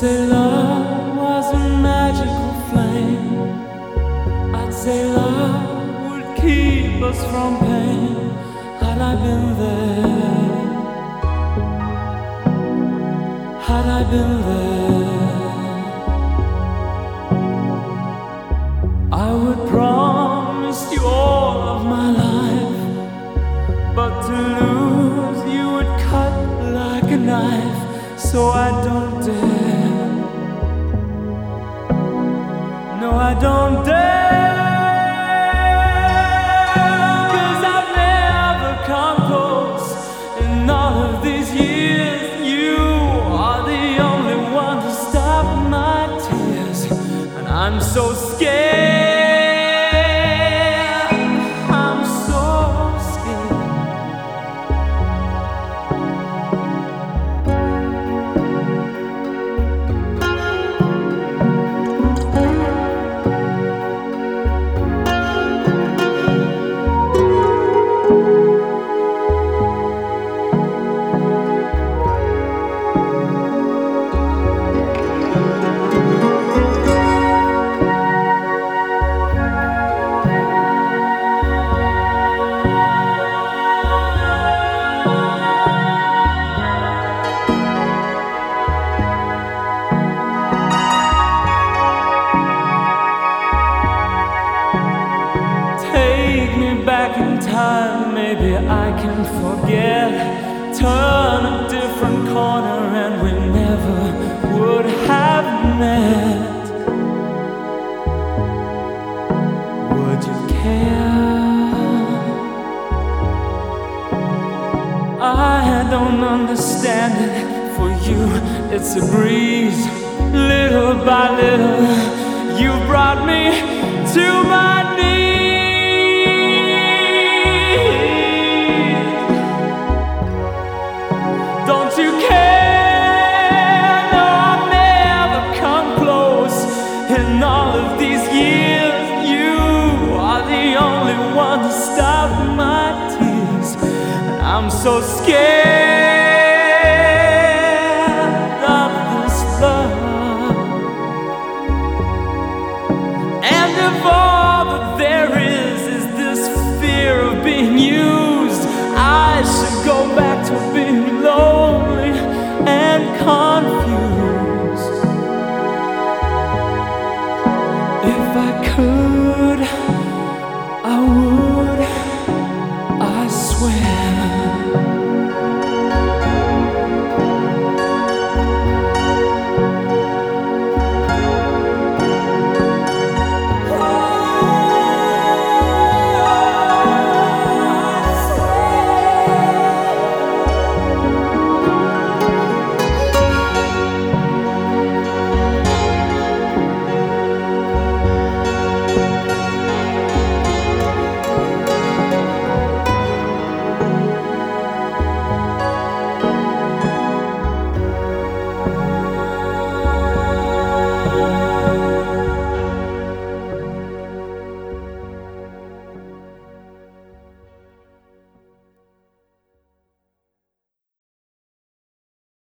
say love was a magical flame. I'd say love would keep us from pain. Had I been there, had I been there, I would promise you all of my life. But to lose you would cut like a knife, so I don't dare. I don't dare. Cause I've never come close in all of these years. You are the only one to stop my tears, and I'm so scared. Maybe I can forget. Turn a different corner and we never would have met. Would you care? I don't understand it. For you, it's a breeze. Little by little, you brought me to And I'm